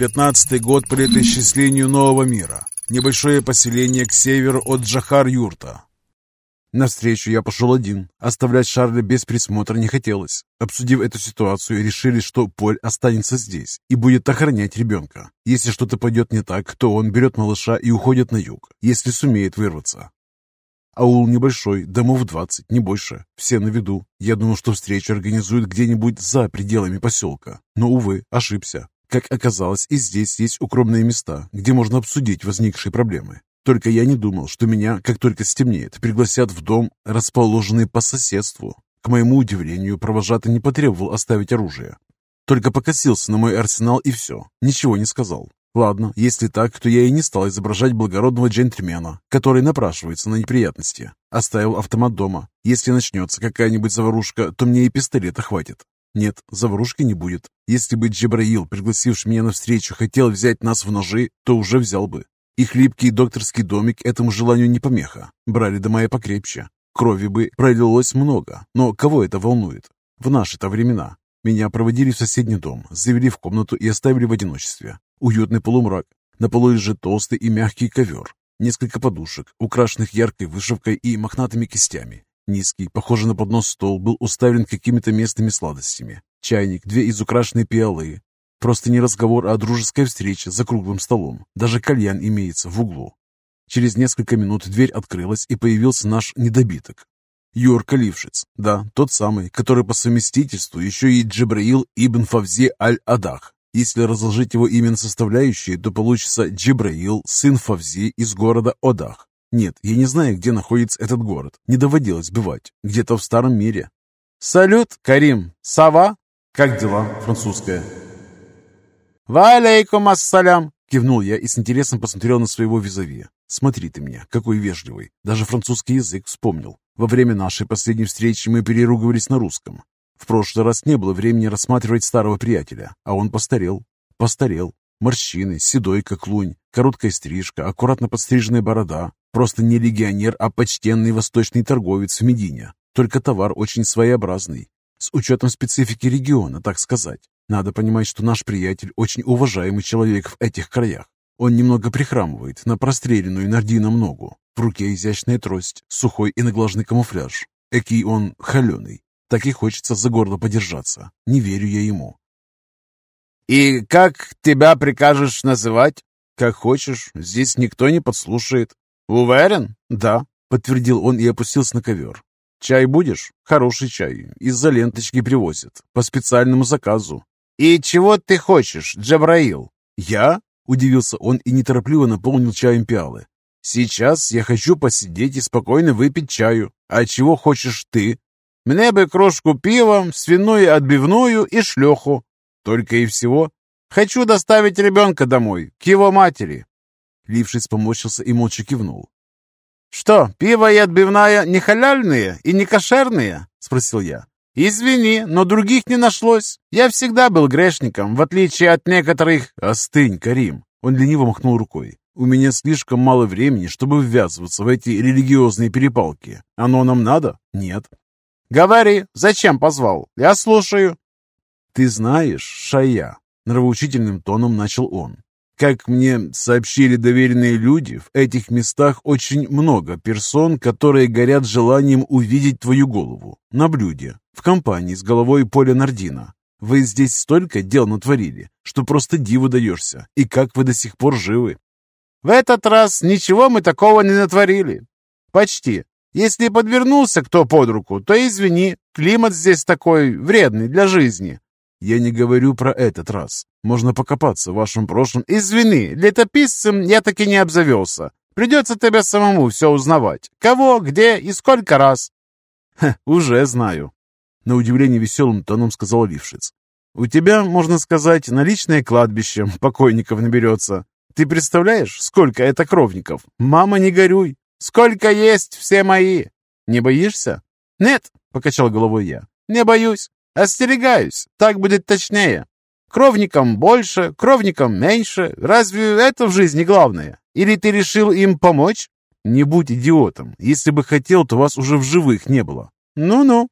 Пятнадцатый год по летоисчислению нового мира. Небольшое поселение к северу от Джахар-Юрта. Навстречу я пошел один. Оставлять Шарля без присмотра не хотелось. Обсудив эту ситуацию, решили, что Поль останется здесь и будет охранять ребенка. Если что-то пойдет не так, то он берет малыша и уходит на юг, если сумеет вырваться. Аул небольшой, домов 20, не больше. Все на виду. Я думал, что встречу организуют где-нибудь за пределами поселка. Но, увы, ошибся. Как оказалось, и здесь есть укромные места, где можно обсудить возникшие проблемы. Только я не думал, что меня, как только стемнеет, пригласят в дом, расположенный по соседству. К моему удивлению, провожатый не потребовал оставить оружие. Только покосился на мой арсенал и все, ничего не сказал. Ладно, если так, то я и не стал изображать благородного джентльмена, который напрашивается на неприятности. Оставил автомат дома. Если начнется какая-нибудь заварушка, то мне и пистолета хватит. Нет, заварушки не будет. Если бы Джебраил, пригласивший меня навстречу, хотел взять нас в ножи, то уже взял бы. И хлипкий докторский домик этому желанию не помеха. Брали дома и покрепче. Крови бы пролилось много, но кого это волнует? В наши-то времена. Меня проводили в соседний дом, завели в комнату и оставили в одиночестве. Уютный полумрак. На полу лежит толстый и мягкий ковер. Несколько подушек, украшенных яркой вышивкой и мохнатыми кистями. Низкий, похожий на поднос стол, был уставлен какими-то местными сладостями. Чайник, две изукрашенные пиалы, Просто не разговор, а дружеская встреча за круглым столом. Даже кальян имеется в углу. Через несколько минут дверь открылась, и появился наш недобиток. Юрка Лившиц, да, тот самый, который по совместительству еще и Джибраил ибн Фавзи аль-Адах. Если разложить его имя на составляющие, то получится Джибраил, сын Фавзи из города Одах. Нет, я не знаю, где находится этот город. Не доводилось бывать. Где-то в старом мире. «Салют, Карим! Сава?» «Как дела, французская?» «Валейкум ассалям!» — кивнул я и с интересом посмотрел на своего визави. «Смотри ты меня, какой вежливый. Даже французский язык вспомнил. Во время нашей последней встречи мы переругивались на русском. В прошлый раз не было времени рассматривать старого приятеля, а он постарел. Постарел. Морщины, седой, как лунь, короткая стрижка, аккуратно подстриженная борода. Просто не легионер, а почтенный восточный торговец в Медине. Только товар очень своеобразный. С учетом специфики региона, так сказать. Надо понимать, что наш приятель очень уважаемый человек в этих краях. Он немного прихрамывает на простреленную Нардином ногу. В руке изящная трость, сухой и наглаженный камуфляж. Экий он холеный. Так и хочется за горло подержаться. Не верю я ему. «И как тебя прикажешь называть?» «Как хочешь. Здесь никто не подслушает». «Уверен?» «Да», — подтвердил он и опустился на ковер. «Чай будешь? Хороший чай. Из-за ленточки привозят. По специальному заказу. «И чего ты хочешь, Джабраил?» «Я?» – удивился он и неторопливо наполнил чаем пиалы. «Сейчас я хочу посидеть и спокойно выпить чаю. А чего хочешь ты?» «Мне бы кружку пива, свиную отбивную и шлеху». «Только и всего?» «Хочу доставить ребенка домой, к его матери». Лившиц поморщился и молча кивнул. «Что, пиво и отбивная не халяльные и не кошерные?» – спросил я. «Извини, но других не нашлось. Я всегда был грешником, в отличие от некоторых...» «Остынь, Карим!» Он лениво махнул рукой. «У меня слишком мало времени, чтобы ввязываться в эти религиозные перепалки. Оно нам надо? Нет». «Говори, зачем позвал? Я слушаю». «Ты знаешь, Шая», — нравоучительным тоном начал он, как мне сообщили доверенные люди, в этих местах очень много персон, которые горят желанием увидеть твою голову на блюде, в компании с головой Поля Нардина. Вы здесь столько дел натворили, что просто диву даешься. И как вы до сих пор живы? В этот раз ничего мы такого не натворили. Почти. Если подвернулся кто под руку, то извини, климат здесь такой вредный для жизни. Я не говорю про этот раз. Можно покопаться в вашем прошлом. Извини, летописцем я таки не обзавелся. Придется тебе самому все узнавать. Кого, где и сколько раз. Ха, уже знаю. На удивление веселым тоном сказал Лившиц. У тебя, можно сказать, наличное кладбище покойников наберется. Ты представляешь, сколько это кровников? Мама, не горюй. Сколько есть, все мои. Не боишься? Нет, покачал головой я. Не боюсь. Остерегаюсь, так будет точнее. Кровникам больше, кровникам меньше. Разве это в жизни главное? Или ты решил им помочь? Не будь идиотом. Если бы хотел, то вас уже в живых не было. Ну-ну.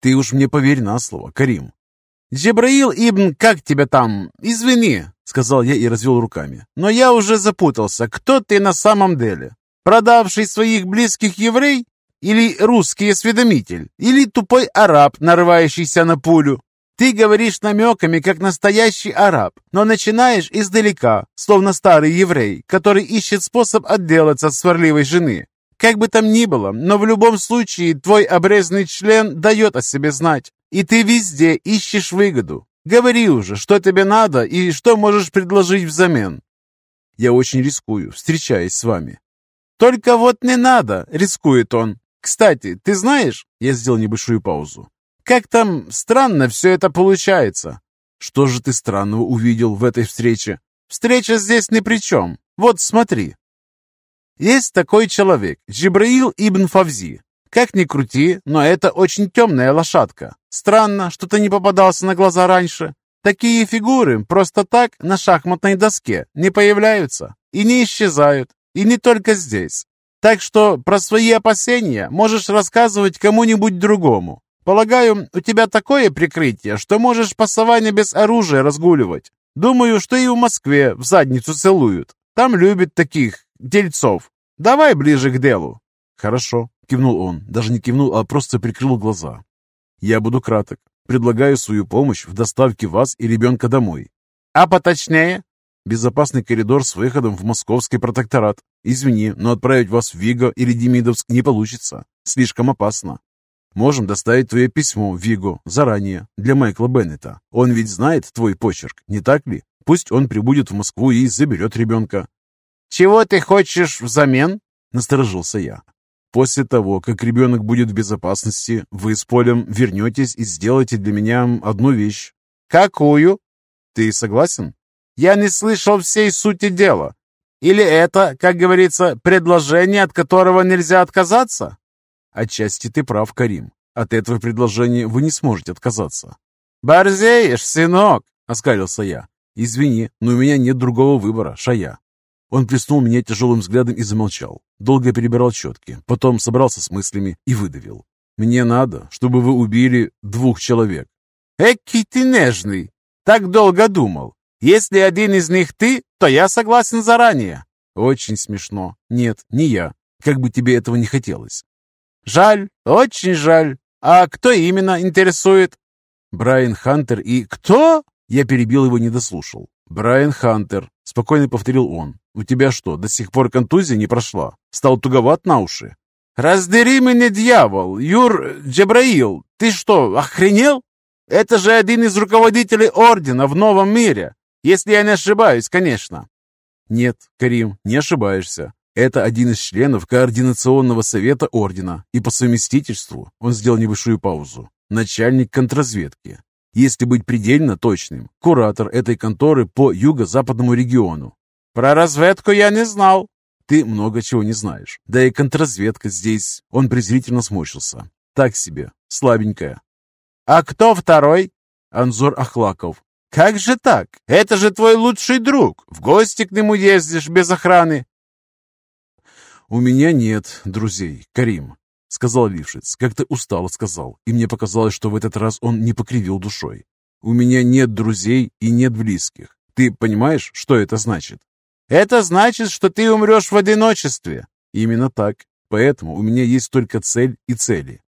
Ты уж мне поверь на слово, Карим. Джебраил ибн, как тебя там? Извини, сказал я и развел руками. «Но я уже запутался. Кто ты на самом деле? Продавший своих близких еврей? Или русский осведомитель? Или тупой араб, нарывающийся на пулю? Ты говоришь намеками, как настоящий араб, но начинаешь издалека, словно старый еврей, который ищет способ отделаться от сварливой жены. Как бы там ни было, но в любом случае твой обрезанный член дает о себе знать, и ты везде ищешь выгоду. Говори уже, что тебе надо и что можешь предложить взамен. Я очень рискую, встречаясь с вами. Только вот не надо, рискует он. Кстати, ты знаешь, я сделал небольшую паузу, как там странно все это получается. Что же ты странного увидел в этой встрече? Встреча здесь ни при чем. Вот смотри. Есть такой человек, Джибраил ибн Фавзи. Как ни крути, но это очень темная лошадка. Странно, что ты не попадался на глаза раньше. Такие фигуры просто так на шахматной доске не появляются и не исчезают, и не только здесь. Так что про свои опасения можешь рассказывать кому-нибудь другому. Полагаю, у тебя такое прикрытие, что можешь по саванне без оружия разгуливать. Думаю, что и в Москве в задницу целуют. Там любят таких дельцов. Давай ближе к делу». «Хорошо», — кивнул он. Даже не кивнул, а просто прикрыл глаза. «Я буду краток. Предлагаю свою помощь в доставке вас и ребенка домой». «А поточнее?» «Безопасный коридор с выходом в московский протекторат. Извини, но отправить вас в Виго или Демидовск не получится. Слишком опасно. Можем доставить твое письмо в Виго заранее для Майкла Беннета. Он ведь знает твой почерк, не так ли? Пусть он прибудет в Москву и заберет ребенка. «Чего ты хочешь взамен?» – насторожился я. «После того, как ребенок будет в безопасности, вы с Полем вернетесь и сделаете для меня одну вещь». «Какую?» «Ты согласен?» «Я не слышал всей сути дела. Или это, как говорится, предложение, от которого нельзя отказаться?» «Отчасти ты прав, Карим. От этого предложения вы не сможете отказаться». «Борзеешь, сынок!» — оскалился я. «Извини, но у меня нет другого выбора, Шая. Он плеснул меня тяжелым взглядом и замолчал. Долго перебирал четки, потом собрался с мыслями и выдавил. «Мне надо, чтобы вы убили двух человек». «Экий ты нежный! Так долго думал. Если один из них ты, то я согласен заранее». «Очень смешно. Нет, не я. Как бы тебе этого не хотелось». «Жаль, очень жаль. А кто именно интересует?» «Брайан Хантер и...» «Кто?» Я перебил его, не дослушал. «Брайан Хантер», — спокойно повторил он. «У тебя что, до сих пор контузия не прошла? Стал туговат на уши?» «Раздери меня, дьявол! Юр Джабраил, ты что, охренел? Это же один из руководителей Ордена в Новом мире, если я не ошибаюсь, конечно». «Нет, Карим, не ошибаешься. Это один из членов Координационного совета Ордена, и по совместительству, он сделал небольшую паузу, начальник контрразведки. Если быть предельно точным, куратор этой конторы по юго-западному региону. Про разведку я не знал. Ты много чего не знаешь. Да и контрразведка здесь... Он презрительно сморщился. Так себе, слабенькая. А кто второй? Анзор Ахлаков. Как же так? Это же твой лучший друг. В гости к нему ездишь без охраны. У меня нет друзей, Карим сказал Лившиц. Как-то устало сказал, и мне показалось, что в этот раз он не покривил душой. У меня нет друзей и нет близких. Ты понимаешь, что это значит? Это значит, что ты умрешь в одиночестве. Именно так. Поэтому у меня есть только цель и цели.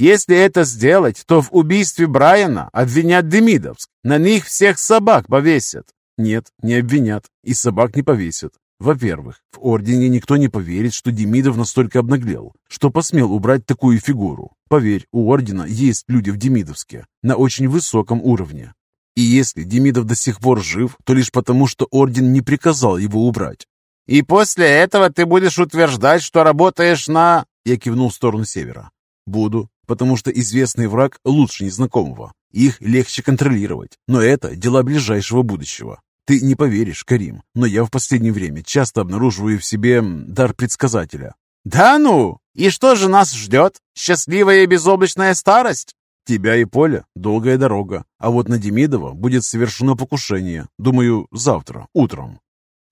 Если это сделать, то в убийстве Брайана обвинят Демидовск. На них всех собак повесят. Нет, не обвинят. И собак не повесят. Во-первых, в Ордене никто не поверит, что Демидов настолько обнаглел, что посмел убрать такую фигуру. Поверь, у Ордена есть люди в Демидовске на очень высоком уровне. И если Демидов до сих пор жив, то лишь потому, что Орден не приказал его убрать. «И после этого ты будешь утверждать, что работаешь на...» Я кивнул в сторону севера. «Буду, потому что известный враг лучше незнакомого. Их легче контролировать, но это дела ближайшего будущего. Ты не поверишь, Карим, но я в последнее время часто обнаруживаю в себе дар предсказателя. Да ну? И что же нас ждет? Счастливая и безоблачная старость? Тебя и Поля долгая дорога, а вот на Демидова будет совершено покушение, думаю, завтра, утром.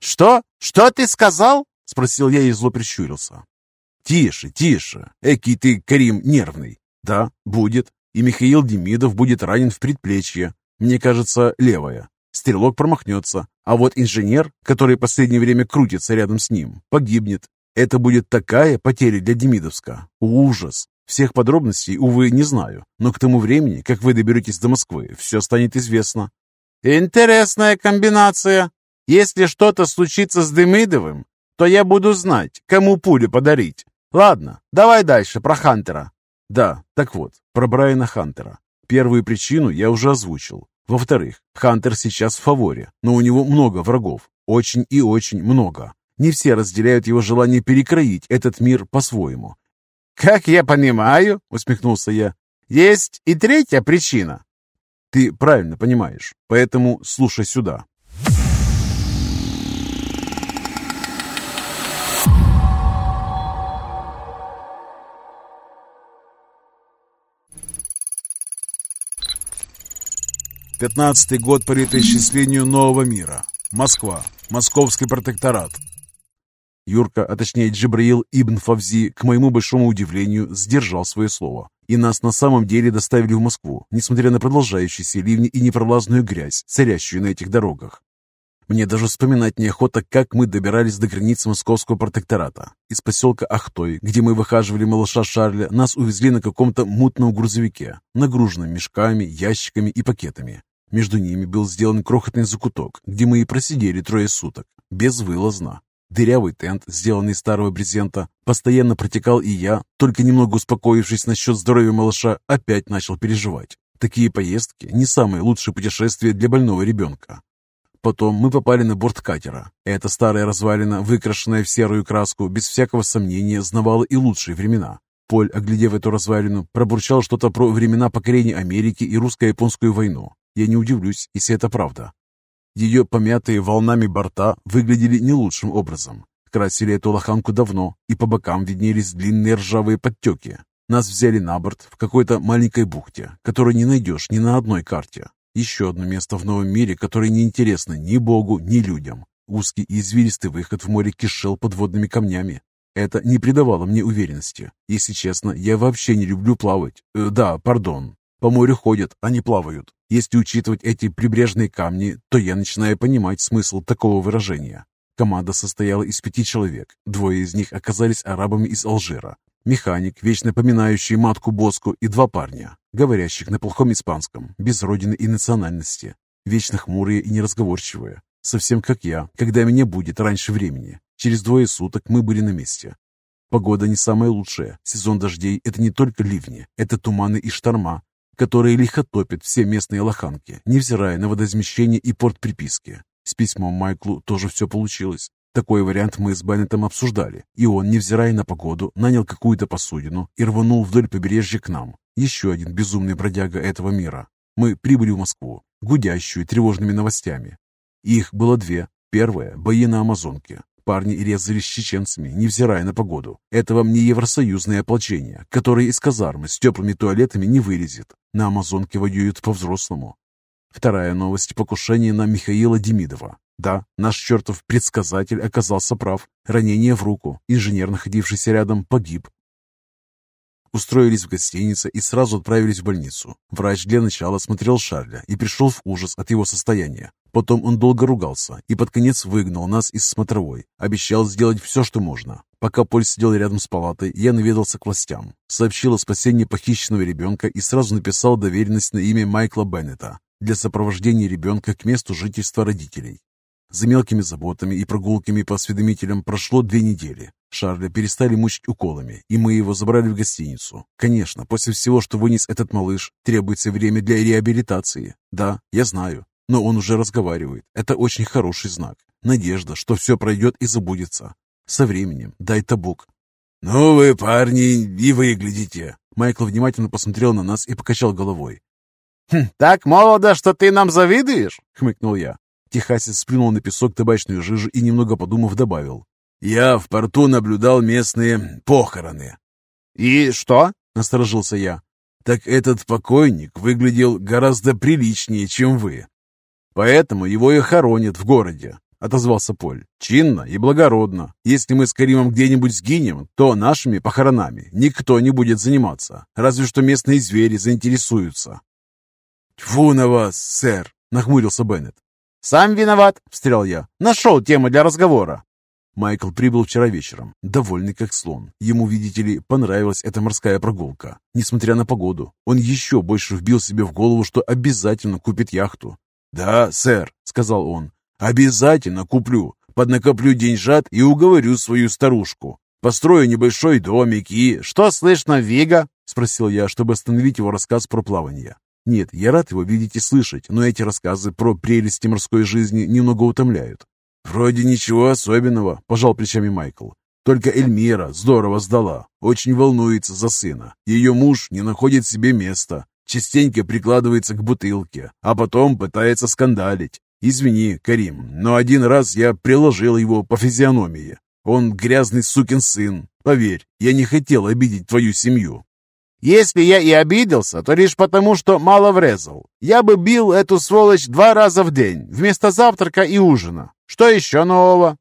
Что? Что ты сказал? Спросил я и зло прищурился. Тише, тише, экий ты, Карим, нервный. Да, будет, и Михаил Демидов будет ранен в предплечье, мне кажется, левое. Стрелок промахнется, а вот инженер, который последнее время крутится рядом с ним, погибнет. Это будет такая потеря для Демидовска. Ужас! Всех подробностей, увы, не знаю, но к тому времени, как вы доберетесь до Москвы, все станет известно. Интересная комбинация. Если что-то случится с Демидовым, то я буду знать, кому пулю подарить. Ладно, давай дальше про Хантера. Да, так вот, про Брайана Хантера. Первую причину я уже озвучил. Во-вторых, Хантер сейчас в фаворе, но у него много врагов. Очень и очень много. Не все разделяют его желание перекроить этот мир по-своему. «Как я понимаю», — усмехнулся я, — «есть и третья причина». «Ты правильно понимаешь, поэтому слушай сюда. Пятнадцатый год по летоисчислению нового мира. Москва. Московский протекторат. Юрка, а точнее Джибраил Ибн Фавзи, к моему большому удивлению, сдержал свое слово. И нас на самом деле доставили в Москву, несмотря на продолжающиеся ливни и непролазную грязь, царящую на этих дорогах. Мне даже вспоминать неохота, как мы добирались до границы московского протектората. Из поселка Ахтой, где мы выхаживали малыша Шарля, нас увезли на каком-то мутном грузовике, нагруженном мешками, ящиками и пакетами. Между ними был сделан крохотный закуток, где мы и просидели трое суток, безвылазно. Дырявый тент, сделанный из старого брезента, постоянно протекал, и я, только немного успокоившись насчет здоровья малыша, опять начал переживать. Такие поездки – не самые лучшие путешествия для больного ребенка. Потом мы попали на борт катера. Эта старая развалина, выкрашенная в серую краску, без всякого сомнения, знавала и лучшие времена. Поль, оглядев эту развалину, пробурчал что-то про времена покорения Америки и русско-японскую войну. Я не удивлюсь, если это правда. Ее помятые волнами борта выглядели не лучшим образом. Красили эту лоханку давно, и по бокам виднелись длинные ржавые подтеки. Нас взяли на борт в какой-то маленькой бухте, которую не найдешь ни на одной карте. Еще одно место в новом мире, которое не интересно ни Богу, ни людям. Узкий и извилистый выход в море кишел подводными камнями. Это не придавало мне уверенности. Если честно, я вообще не люблю плавать. Э, да, пардон. По морю ходят, а не плавают. Если учитывать эти прибрежные камни, то я начинаю понимать смысл такого выражения. Команда состояла из пяти человек. Двое из них оказались арабами из Алжира. Механик, вечно поминающий матку Боску, и два парня, говорящих на плохом испанском, без родины и национальности. Вечно хмурые и неразговорчивые. Совсем как я, когда меня будет раньше времени. Через двое суток мы были на месте. Погода не самая лучшая. Сезон дождей – это не только ливни, это туманы и шторма, которые лихо топят все местные лоханки, невзирая на водоизмещение и порт приписки. С письмом Майклу тоже все получилось. Такой вариант мы с Беннетом обсуждали, и он, невзирая на погоду, нанял какую-то посудину и рванул вдоль побережья к нам. Еще один безумный бродяга этого мира. Мы прибыли в Москву, гудящую тревожными новостями. Их было две. Первая – бои на Амазонке. Парни резались чеченцами, невзирая на погоду. Это вам не евросоюзное ополчение, которое из казармы с теплыми туалетами не вылезет. На Амазонке воюют по-взрослому. Вторая новость – покушение на Михаила Демидова. Да, наш чертов предсказатель оказался прав. Ранение в руку. Инженер, находившийся рядом, погиб. Устроились в гостинице и сразу отправились в больницу. Врач для начала смотрел Шарля и пришел в ужас от его состояния. Потом он долго ругался и под конец выгнал нас из смотровой. Обещал сделать все, что можно. Пока Поль сидел рядом с палатой, я наведался к властям. Сообщил о спасении похищенного ребенка и сразу написал доверенность на имя Майкла Беннета для сопровождения ребенка к месту жительства родителей. За мелкими заботами и прогулками по осведомителям прошло две недели. Шарля перестали мучить уколами, и мы его забрали в гостиницу. Конечно, после всего, что вынес этот малыш, требуется время для реабилитации. Да, я знаю, но он уже разговаривает. Это очень хороший знак. Надежда, что все пройдет и забудется. Со временем, дай-то Бог. «Ну вы, парни, и выглядите!» Майкл внимательно посмотрел на нас и покачал головой. «Хм, «Так молодо, что ты нам завидуешь?» — хмыкнул я. Техасец сплюнул на песок табачную жижу и, немного подумав, добавил. «Я в порту наблюдал местные похороны». «И что?» — насторожился я. «Так этот покойник выглядел гораздо приличнее, чем вы. Поэтому его и хоронят в городе», — отозвался Поль. «Чинно и благородно. Если мы с Каримом где-нибудь сгинем, то нашими похоронами никто не будет заниматься, разве что местные звери заинтересуются». «Тьфу на вас, сэр!» — нахмурился Беннет. «Сам виноват», — встрял я. «Нашел тему для разговора». Майкл прибыл вчера вечером, довольный как слон. Ему, видите ли, понравилась эта морская прогулка. Несмотря на погоду, он еще больше вбил себе в голову, что обязательно купит яхту. «Да, сэр», — сказал он, — «обязательно куплю. Поднакоплю деньжат и уговорю свою старушку. Построю небольшой домик и...» «Что слышно, Вига?» — спросил я, чтобы остановить его рассказ про плавание. Нет, я рад его видеть и слышать, но эти рассказы про прелести морской жизни немного утомляют. «Вроде ничего особенного», – пожал плечами Майкл. «Только Эльмира здорово сдала, очень волнуется за сына. Ее муж не находит себе места, частенько прикладывается к бутылке, а потом пытается скандалить. Извини, Карим, но один раз я приложил его по физиономии. Он грязный сукин сын. Поверь, я не хотел обидеть твою семью. Если я и обиделся, то лишь потому, что мало врезал. Я бы бил эту сволочь два раза в день, вместо завтрака и ужина. Что еще нового?»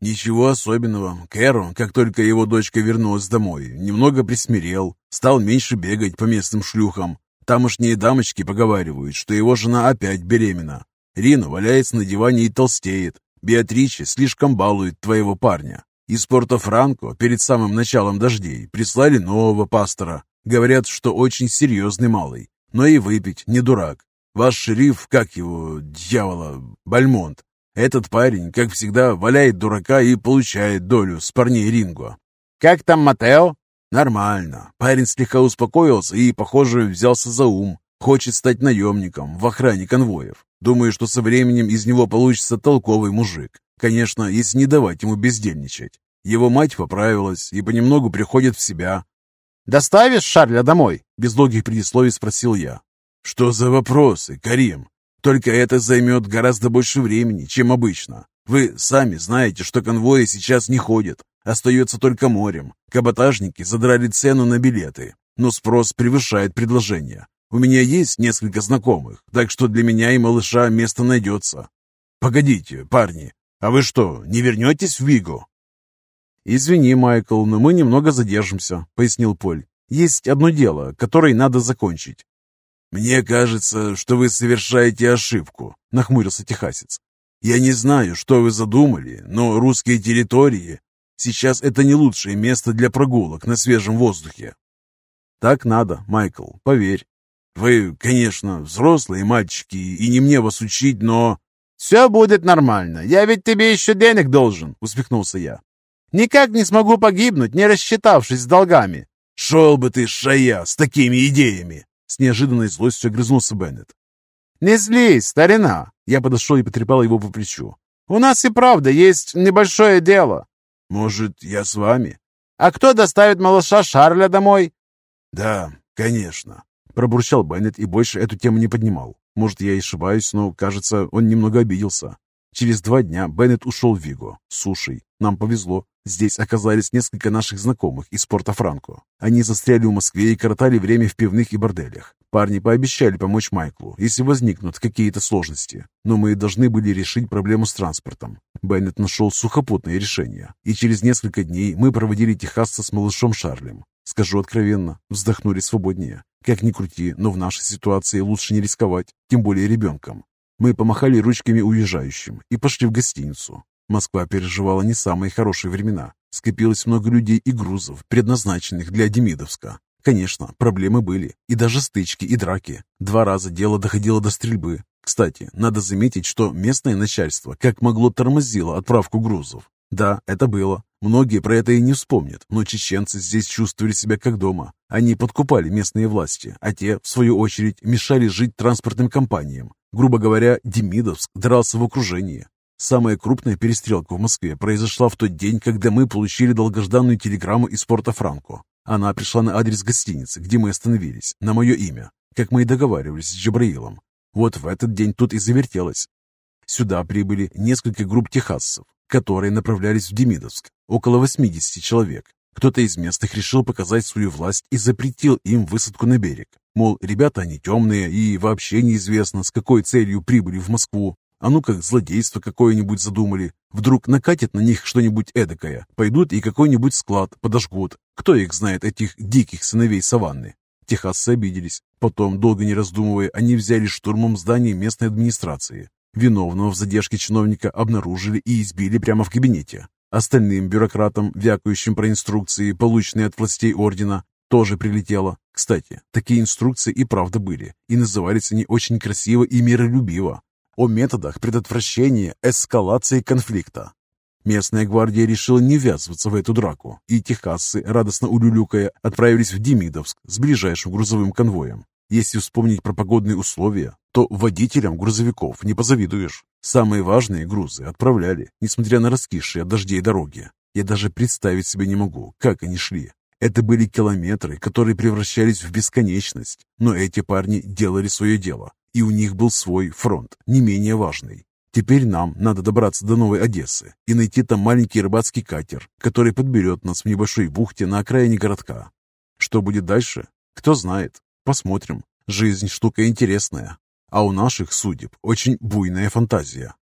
«Ничего особенного. Кэру, как только его дочка вернулась домой, немного присмирел, стал меньше бегать по местным шлюхам. Тамошние дамочки поговаривают, что его жена опять беременна. Рина валяется на диване и толстеет. Беатриче слишком балует твоего парня. Из Порто-Франко перед самым началом дождей прислали нового пастора, Говорят, что очень серьезный малый, но и выпить не дурак. Ваш шериф, как его, дьявола, Бальмонт, этот парень, как всегда, валяет дурака и получает долю с парней Ринго. Как там Матео? Нормально. Парень слегка успокоился и, похоже, взялся за ум. Хочет стать наемником в охране конвоев. Думаю, что со временем из него получится толковый мужик. Конечно, если не давать ему бездельничать. Его мать поправилась и понемногу приходит в себя. «Доставишь Шарля домой?» — без долгих предисловий спросил я. «Что за вопросы, Карим? Только это займет гораздо больше времени, чем обычно. Вы сами знаете, что конвои сейчас не ходят. Остается только морем. Каботажники задрали цену на билеты, но спрос превышает предложение. У меня есть несколько знакомых, так что для меня и малыша место найдется. Погодите, парни, а вы что, не вернетесь в Вигу? «Извини, Майкл, но мы немного задержимся», — пояснил Поль. «Есть одно дело, которое надо закончить». «Мне кажется, что вы совершаете ошибку», — нахмурился техасец. «Я не знаю, что вы задумали, но русские территории сейчас это не лучшее место для прогулок на свежем воздухе». «Так надо, Майкл, поверь». «Вы, конечно, взрослые мальчики, и не мне вас учить, но...» «Все будет нормально, я ведь тебе еще денег должен», — усмехнулся я. Никак не смогу погибнуть, не рассчитавшись с долгами. Шел бы ты, шая, с такими идеями!» С неожиданной злостью огрызнулся Беннет. «Не злись, старина!» Я подошел и потрепал его по плечу. «У нас и правда есть небольшое дело». «Может, я с вами?» «А кто доставит малыша Шарля домой?» «Да, конечно», — пробурчал Беннет и больше эту тему не поднимал. Может, я и ошибаюсь, но, кажется, он немного обиделся. Через два дня Беннет ушел в Виго с сушей. Нам повезло. Здесь оказались несколько наших знакомых из Порто-Франко. Они застряли в Москве и коротали время в пивных и борделях. Парни пообещали помочь Майклу, если возникнут какие-то сложности. Но мы должны были решить проблему с транспортом. Беннет нашел сухопутное решение, и через несколько дней мы проводили техасца с малышом Шарлем. Скажу откровенно, вздохнули свободнее. Как ни крути, но в нашей ситуации лучше не рисковать, тем более ребенком. Мы помахали ручками уезжающим и пошли в гостиницу. Москва переживала не самые хорошие времена. Скопилось много людей и грузов, предназначенных для Демидовска. Конечно, проблемы были, и даже стычки и драки. Два раза дело доходило до стрельбы. Кстати, надо заметить, что местное начальство как могло тормозило отправку грузов. Да, это было. Многие про это и не вспомнят, но чеченцы здесь чувствовали себя как дома. Они подкупали местные власти, а те, в свою очередь, мешали жить транспортным компаниям. Грубо говоря, Демидовск дрался в окружении. Самая крупная перестрелка в Москве произошла в тот день, когда мы получили долгожданную телеграмму из порта Франко. Она пришла на адрес гостиницы, где мы остановились, на мое имя, как мы и договаривались с Джабраилом. Вот в этот день тут и завертелось. Сюда прибыли несколько групп техасцев, которые направлялись в Демидовск, около 80 человек. Кто-то из местных решил показать свою власть и запретил им высадку на берег. Мол, ребята они темные и вообще неизвестно, с какой целью прибыли в Москву. А ну как злодейство какое-нибудь задумали. Вдруг накатит на них что-нибудь эдакое. Пойдут и какой-нибудь склад подожгут. Кто их знает, этих диких сыновей саванны? Техасцы обиделись. Потом, долго не раздумывая, они взяли штурмом здание местной администрации. Виновного в задержке чиновника обнаружили и избили прямо в кабинете. Остальным бюрократам, вякающим про инструкции, полученные от властей ордена, тоже прилетело. Кстати, такие инструкции и правда были, и назывались они очень красиво и миролюбиво. О методах предотвращения эскалации конфликта. Местная гвардия решила не ввязываться в эту драку, и техасцы, радостно улюлюкая, отправились в Демидовск с ближайшим грузовым конвоем. Если вспомнить про погодные условия, то водителям грузовиков не позавидуешь. Самые важные грузы отправляли, несмотря на раскисшие от дождей дороги. Я даже представить себе не могу, как они шли. Это были километры, которые превращались в бесконечность. Но эти парни делали свое дело, и у них был свой фронт, не менее важный. Теперь нам надо добраться до Новой Одессы и найти там маленький рыбацкий катер, который подберет нас в небольшой бухте на окраине городка. Что будет дальше? Кто знает. Посмотрим. Жизнь штука интересная, а у наших судеб очень буйная фантазия.